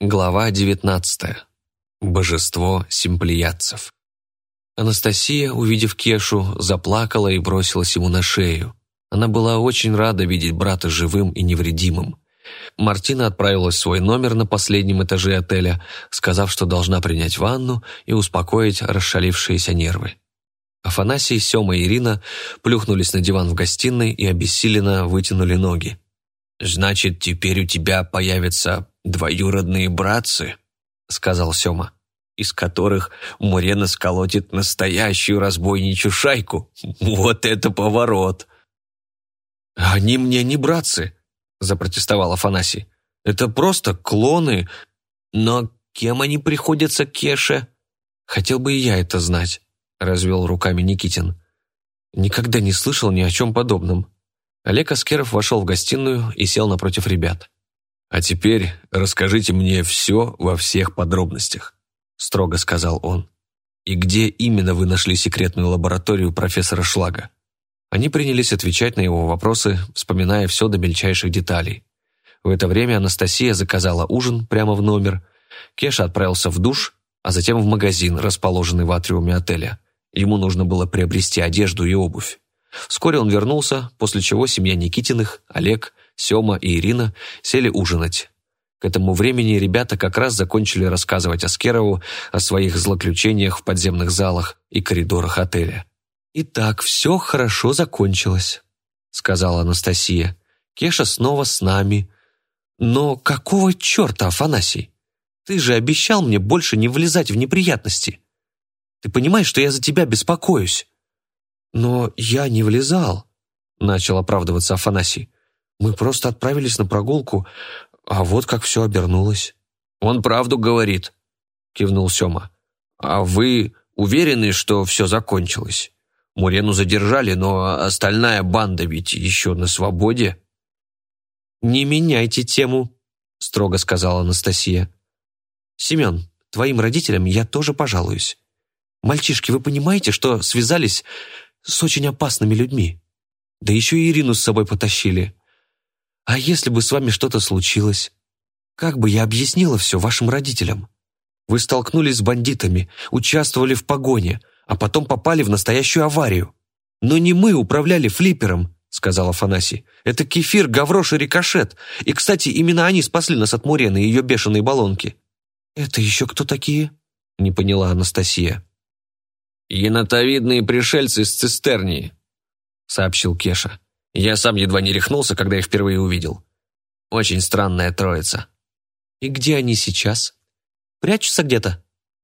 Глава 19. Божество симплиятцев. Анастасия, увидев Кешу, заплакала и бросилась ему на шею. Она была очень рада видеть брата живым и невредимым. Мартина отправилась в свой номер на последнем этаже отеля, сказав, что должна принять ванну и успокоить расшалившиеся нервы. Афанасий, Сёма и Ирина плюхнулись на диван в гостиной и обессиленно вытянули ноги. «Значит, теперь у тебя появятся двоюродные братцы», — сказал Сёма, «из которых Мурена сколотит настоящую разбойничью шайку. Вот это поворот!» «Они мне не братцы», — запротестовал Афанасий. «Это просто клоны. Но кем они приходятся Кеше?» «Хотел бы и я это знать», — развел руками Никитин. «Никогда не слышал ни о чем подобном». Олег Аскеров вошел в гостиную и сел напротив ребят. «А теперь расскажите мне все во всех подробностях», — строго сказал он. «И где именно вы нашли секретную лабораторию профессора Шлага?» Они принялись отвечать на его вопросы, вспоминая все до мельчайших деталей. В это время Анастасия заказала ужин прямо в номер, Кеша отправился в душ, а затем в магазин, расположенный в атриуме отеля. Ему нужно было приобрести одежду и обувь. Вскоре он вернулся, после чего семья Никитиных, Олег, Сёма и Ирина сели ужинать. К этому времени ребята как раз закончили рассказывать Аскерову о своих злоключениях в подземных залах и коридорах отеля. «Итак, все хорошо закончилось», — сказала Анастасия. «Кеша снова с нами. Но какого черта, Афанасий? Ты же обещал мне больше не влезать в неприятности. Ты понимаешь, что я за тебя беспокоюсь?» «Но я не влезал», — начал оправдываться Афанасий. «Мы просто отправились на прогулку, а вот как все обернулось». «Он правду говорит», — кивнул Сема. «А вы уверены, что все закончилось? Мурену задержали, но остальная банда ведь еще на свободе». «Не меняйте тему», — строго сказала Анастасия. «Семен, твоим родителям я тоже пожалуюсь. Мальчишки, вы понимаете, что связались с очень опасными людьми. Да еще и Ирину с собой потащили. А если бы с вами что-то случилось? Как бы я объяснила все вашим родителям? Вы столкнулись с бандитами, участвовали в погоне, а потом попали в настоящую аварию. Но не мы управляли флиппером, сказал Афанасий. Это кефир, гаврош и рикошет. И, кстати, именно они спасли нас от Мурены и ее бешеной баллонки. Это еще кто такие? Не поняла Анастасия. «Енотовидные пришельцы из цистернии», — сообщил Кеша. «Я сам едва не рехнулся, когда их впервые увидел. Очень странная троица». «И где они сейчас? Прячутся где-то?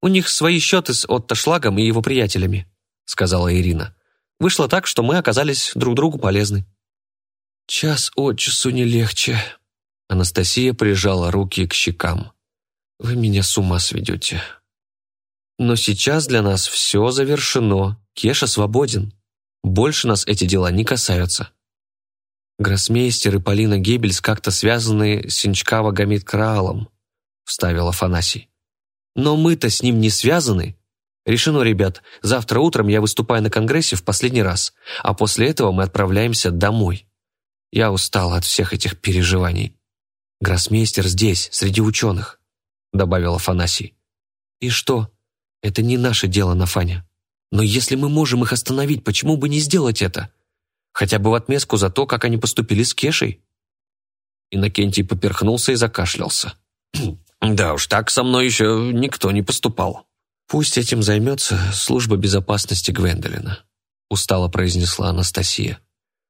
У них свои счеты с Отто Шлагом и его приятелями», — сказала Ирина. «Вышло так, что мы оказались друг другу полезны». «Час от часу не легче», — Анастасия прижала руки к щекам. «Вы меня с ума сведете». Но сейчас для нас все завершено. Кеша свободен. Больше нас эти дела не касаются. Гроссмейстер и Полина Геббельс как-то связаны с Синчкава Гамид Краалом, вставил Афанасий. Но мы-то с ним не связаны. Решено, ребят, завтра утром я выступаю на Конгрессе в последний раз, а после этого мы отправляемся домой. Я устал от всех этих переживаний. Гроссмейстер здесь, среди ученых, добавил Афанасий. И что, это не наше дело, Нафаня. Но если мы можем их остановить, почему бы не сделать это? Хотя бы в отместку за то, как они поступили с Кешей?» Иннокентий поперхнулся и закашлялся. «Да уж, так со мной еще никто не поступал». «Пусть этим займется служба безопасности Гвендолина», устало произнесла Анастасия.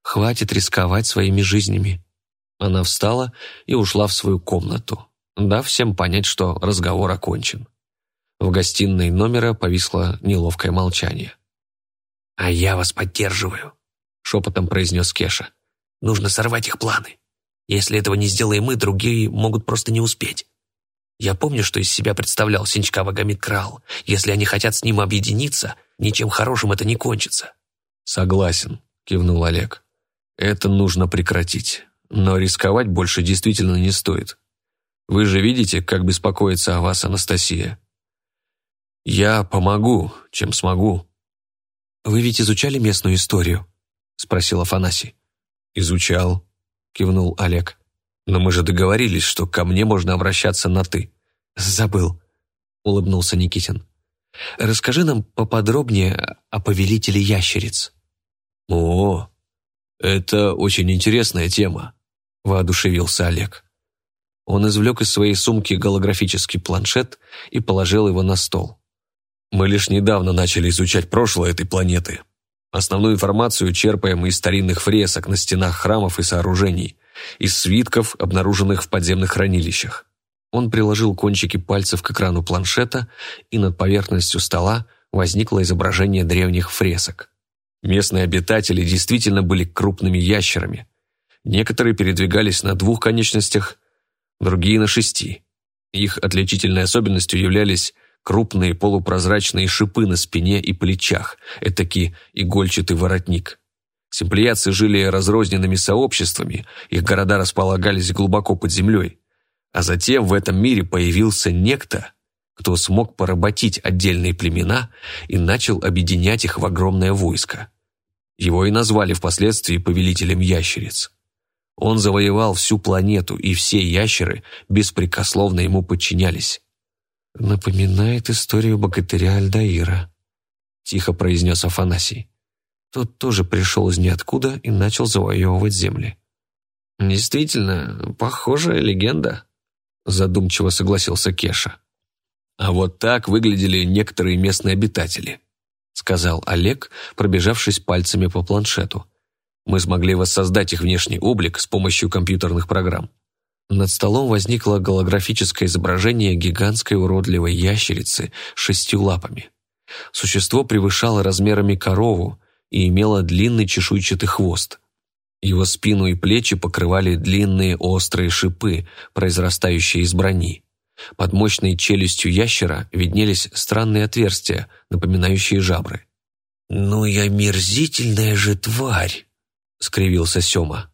«Хватит рисковать своими жизнями». Она встала и ушла в свою комнату, дав всем понять, что разговор окончен. В гостиной номера повисло неловкое молчание. «А я вас поддерживаю», — шепотом произнес Кеша. «Нужно сорвать их планы. Если этого не сделаем мы, другие могут просто не успеть. Я помню, что из себя представлял Синчка Вагамид Крал. Если они хотят с ним объединиться, ничем хорошим это не кончится». «Согласен», — кивнул Олег. «Это нужно прекратить. Но рисковать больше действительно не стоит. Вы же видите, как беспокоится о вас Анастасия. «Я помогу, чем смогу». «Вы ведь изучали местную историю?» — спросил Афанасий. «Изучал», — кивнул Олег. «Но мы же договорились, что ко мне можно обращаться на «ты». «Забыл», — улыбнулся Никитин. «Расскажи нам поподробнее о повелителе ящериц». «О, это очень интересная тема», — воодушевился Олег. Он извлек из своей сумки голографический планшет и положил его на стол. «Мы лишь недавно начали изучать прошлое этой планеты. Основную информацию черпаем из старинных фресок на стенах храмов и сооружений, из свитков, обнаруженных в подземных хранилищах. Он приложил кончики пальцев к экрану планшета, и над поверхностью стола возникло изображение древних фресок. Местные обитатели действительно были крупными ящерами. Некоторые передвигались на двух конечностях, другие на шести. Их отличительной особенностью являлись крупные полупрозрачные шипы на спине и плечах, этакий игольчатый воротник. Симплияцы жили разрозненными сообществами, их города располагались глубоко под землей. А затем в этом мире появился некто, кто смог поработить отдельные племена и начал объединять их в огромное войско. Его и назвали впоследствии повелителем ящериц. Он завоевал всю планету, и все ящеры беспрекословно ему подчинялись. «Напоминает историю богатыря Альдаира», — тихо произнес Афанасий. Тот тоже пришел из ниоткуда и начал завоевывать земли. «Действительно, похожая легенда», — задумчиво согласился Кеша. «А вот так выглядели некоторые местные обитатели», — сказал Олег, пробежавшись пальцами по планшету. «Мы смогли воссоздать их внешний облик с помощью компьютерных программ». Над столом возникло голографическое изображение гигантской уродливой ящерицы с шестью лапами. Существо превышало размерами корову, и имела длинный чешуйчатый хвост. Его спину и плечи покрывали длинные острые шипы, произрастающие из брони. Под мощной челюстью ящера виднелись странные отверстия, напоминающие жабры. «Ну и омерзительная же тварь!» — скривился Сёма.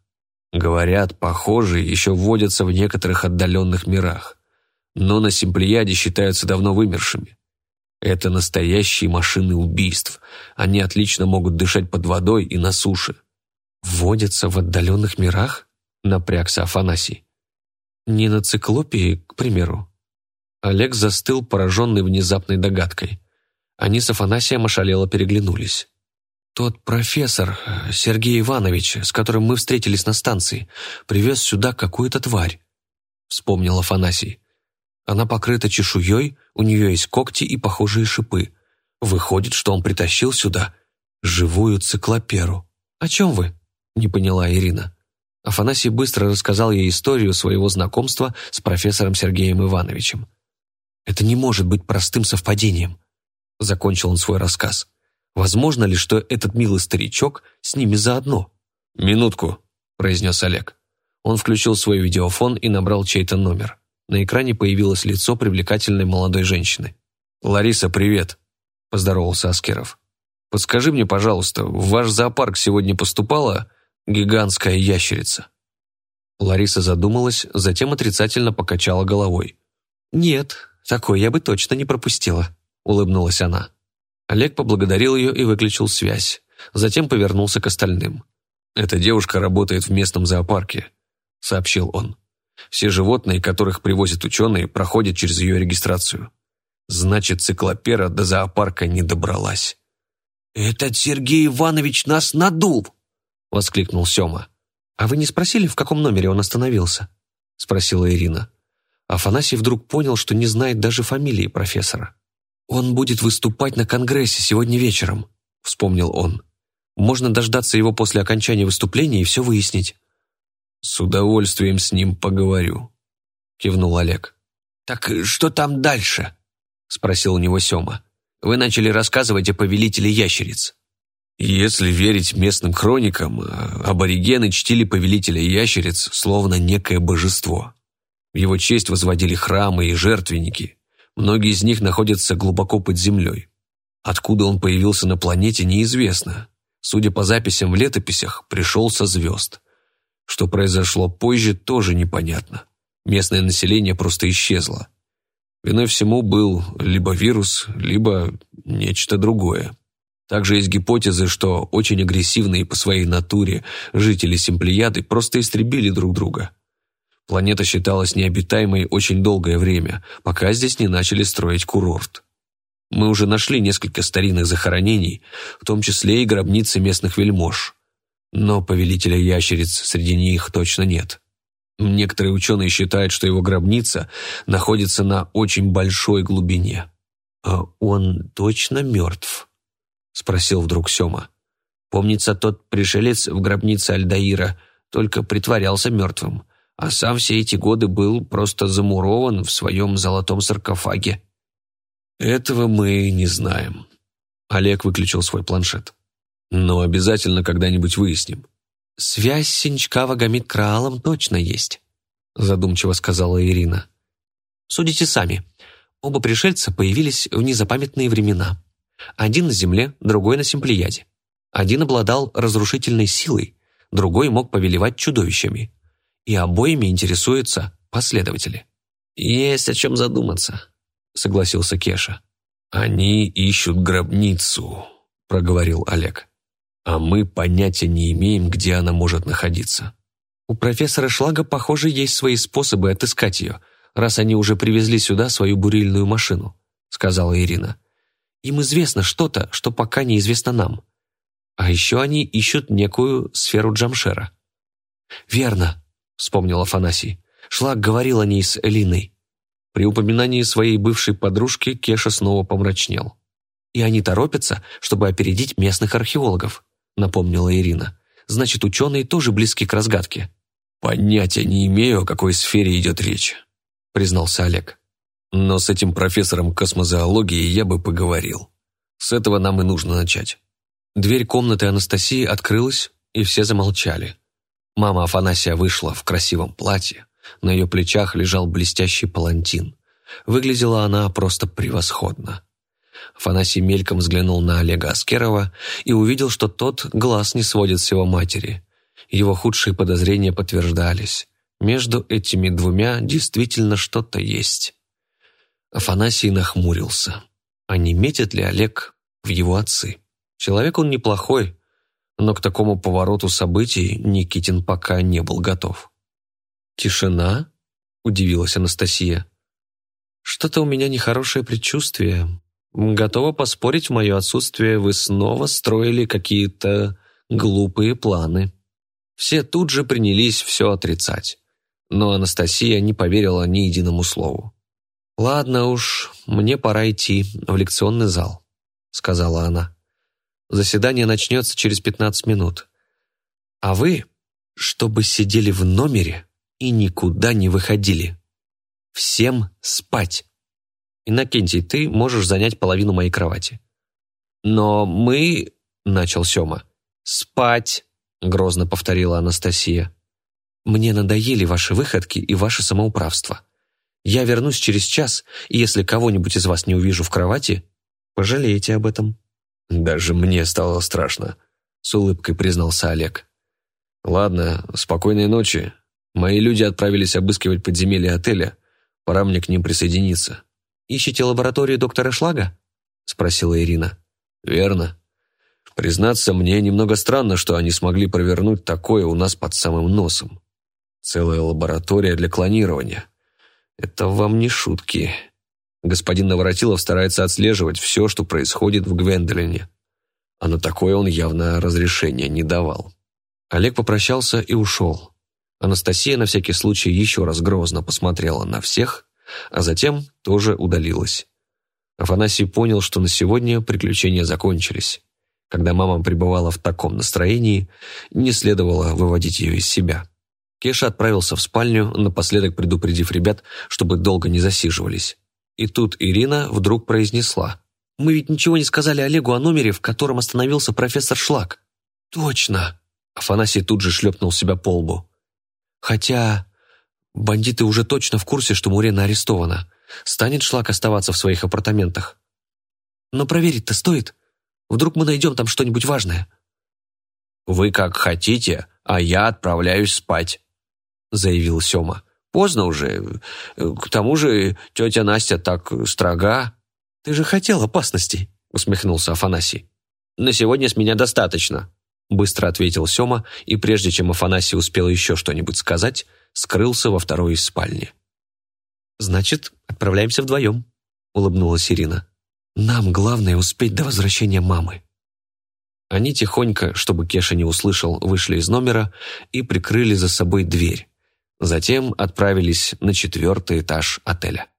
Говорят, похожие еще водятся в некоторых отдаленных мирах, но на Симплияде считаются давно вымершими. Это настоящие машины убийств. Они отлично могут дышать под водой и на суше. «Водятся в отдаленных мирах?» — напрягся Афанасий. «Не на циклопии, к примеру». Олег застыл, пораженный внезапной догадкой. Они с Афанасием ошалело переглянулись. «Тот профессор, Сергей Иванович, с которым мы встретились на станции, привез сюда какую-то тварь», — вспомнил Афанасий. Она покрыта чешуей, у нее есть когти и похожие шипы. Выходит, что он притащил сюда живую циклоперу. «О чем вы?» – не поняла Ирина. Афанасий быстро рассказал ей историю своего знакомства с профессором Сергеем Ивановичем. «Это не может быть простым совпадением», – закончил он свой рассказ. «Возможно ли, что этот милый старичок с ними заодно?» «Минутку», – произнес Олег. Он включил свой видеофон и набрал чей-то номер. На экране появилось лицо привлекательной молодой женщины. «Лариса, привет!» – поздоровался Аскеров. «Подскажи мне, пожалуйста, в ваш зоопарк сегодня поступала гигантская ящерица?» Лариса задумалась, затем отрицательно покачала головой. «Нет, такой я бы точно не пропустила», – улыбнулась она. Олег поблагодарил ее и выключил связь. Затем повернулся к остальным. «Эта девушка работает в местном зоопарке», – сообщил он. Все животные, которых привозят ученые, проходят через ее регистрацию. Значит, циклопера до зоопарка не добралась. «Этот Сергей Иванович нас надул!» — воскликнул Сема. «А вы не спросили, в каком номере он остановился?» — спросила Ирина. Афанасий вдруг понял, что не знает даже фамилии профессора. «Он будет выступать на конгрессе сегодня вечером», — вспомнил он. «Можно дождаться его после окончания выступления и все выяснить». «С удовольствием с ним поговорю», — кивнул Олег. «Так что там дальше?» — спросил у него Сема. «Вы начали рассказывать о повелителе ящериц». Если верить местным хроникам, аборигены чтили повелителя ящериц словно некое божество. В его честь возводили храмы и жертвенники. Многие из них находятся глубоко под землей. Откуда он появился на планете, неизвестно. Судя по записям в летописях, пришел со звезд. Что произошло позже, тоже непонятно. Местное население просто исчезло. Виной всему был либо вирус, либо нечто другое. Также есть гипотезы, что очень агрессивные по своей натуре жители Симплияды просто истребили друг друга. Планета считалась необитаемой очень долгое время, пока здесь не начали строить курорт. Мы уже нашли несколько старинных захоронений, в том числе и гробницы местных вельмож. Но повелителя ящериц среди них точно нет. Некоторые ученые считают, что его гробница находится на очень большой глубине. «А он точно мертв?» — спросил вдруг Сема. «Помнится, тот пришелец в гробнице Альдаира только притворялся мертвым, а сам все эти годы был просто замурован в своем золотом саркофаге». «Этого мы не знаем». Олег выключил свой планшет. «Но обязательно когда-нибудь выясним». «Связь с Синчкава-Гамид-Краалом точно есть», задумчиво сказала Ирина. «Судите сами. Оба пришельца появились в незапамятные времена. Один на Земле, другой на Симплеяде. Один обладал разрушительной силой, другой мог повелевать чудовищами. И обоими интересуются последователи». «Есть о чем задуматься», — согласился Кеша. «Они ищут гробницу», — проговорил Олег а мы понятия не имеем, где она может находиться. У профессора Шлага, похоже, есть свои способы отыскать ее, раз они уже привезли сюда свою бурильную машину», — сказала Ирина. «Им известно что-то, что пока неизвестно нам. А еще они ищут некую сферу Джамшера». «Верно», — вспомнил Афанасий. «Шлаг говорил о ней с Элиной». При упоминании своей бывшей подружки Кеша снова помрачнел. «И они торопятся, чтобы опередить местных археологов», напомнила Ирина. «Значит, ученые тоже близки к разгадке». «Понятия не имею, о какой сфере идет речь», признался Олег. «Но с этим профессором космозоологии я бы поговорил. С этого нам и нужно начать». Дверь комнаты Анастасии открылась, и все замолчали. Мама Афанасия вышла в красивом платье. На ее плечах лежал блестящий палантин. Выглядела она просто превосходно. Афанасий мельком взглянул на Олега Аскерова и увидел, что тот глаз не сводит с его матери. Его худшие подозрения подтверждались. Между этими двумя действительно что-то есть. Афанасий нахмурился. А не метит ли Олег в его отцы? Человек он неплохой, но к такому повороту событий Никитин пока не был готов. «Тишина?» – удивилась Анастасия. «Что-то у меня нехорошее предчувствие. Готова поспорить, в мое отсутствие вы снова строили какие-то глупые планы. Все тут же принялись все отрицать. Но Анастасия не поверила ни единому слову. «Ладно уж, мне пора идти в лекционный зал», — сказала она. «Заседание начнется через пятнадцать минут. А вы, чтобы сидели в номере и никуда не выходили. Всем спать!» «Иннокентий, ты можешь занять половину моей кровати». «Но мы...» — начал Сёма. «Спать!» — грозно повторила Анастасия. «Мне надоели ваши выходки и ваше самоуправство. Я вернусь через час, и если кого-нибудь из вас не увижу в кровати, пожалеете об этом». «Даже мне стало страшно», — с улыбкой признался Олег. «Ладно, спокойной ночи. Мои люди отправились обыскивать подземелье отеля. Пора мне к ним присоединиться». «Ищете лабораторию доктора Шлага?» — спросила Ирина. «Верно. Признаться, мне немного странно, что они смогли провернуть такое у нас под самым носом. Целая лаборатория для клонирования. Это вам не шутки. Господин Наворотилов старается отслеживать все, что происходит в Гвендолине. А на такое он явно разрешения не давал». Олег попрощался и ушел. Анастасия на всякий случай еще раз грозно посмотрела на всех а затем тоже удалилась. Афанасий понял, что на сегодня приключения закончились. Когда мама пребывала в таком настроении, не следовало выводить ее из себя. Кеша отправился в спальню, напоследок предупредив ребят, чтобы долго не засиживались. И тут Ирина вдруг произнесла. «Мы ведь ничего не сказали Олегу о номере, в котором остановился профессор Шлак». «Точно!» Афанасий тут же шлепнул себя по лбу. «Хотя Бандиты уже точно в курсе, что Мурена арестована. Станет Шлак оставаться в своих апартаментах? Но проверить-то стоит. Вдруг мы найдем там что-нибудь важное. «Вы как хотите, а я отправляюсь спать», — заявил Сёма. «Поздно уже. К тому же тетя Настя так строга». «Ты же хотел опасностей», — усмехнулся Афанасий. «На сегодня с меня достаточно», — быстро ответил Сёма, и прежде чем Афанасий успел еще что-нибудь сказать, скрылся во второй из спальни. «Значит, отправляемся вдвоем», — улыбнулась Ирина. «Нам главное успеть до возвращения мамы». Они тихонько, чтобы Кеша не услышал, вышли из номера и прикрыли за собой дверь. Затем отправились на четвертый этаж отеля.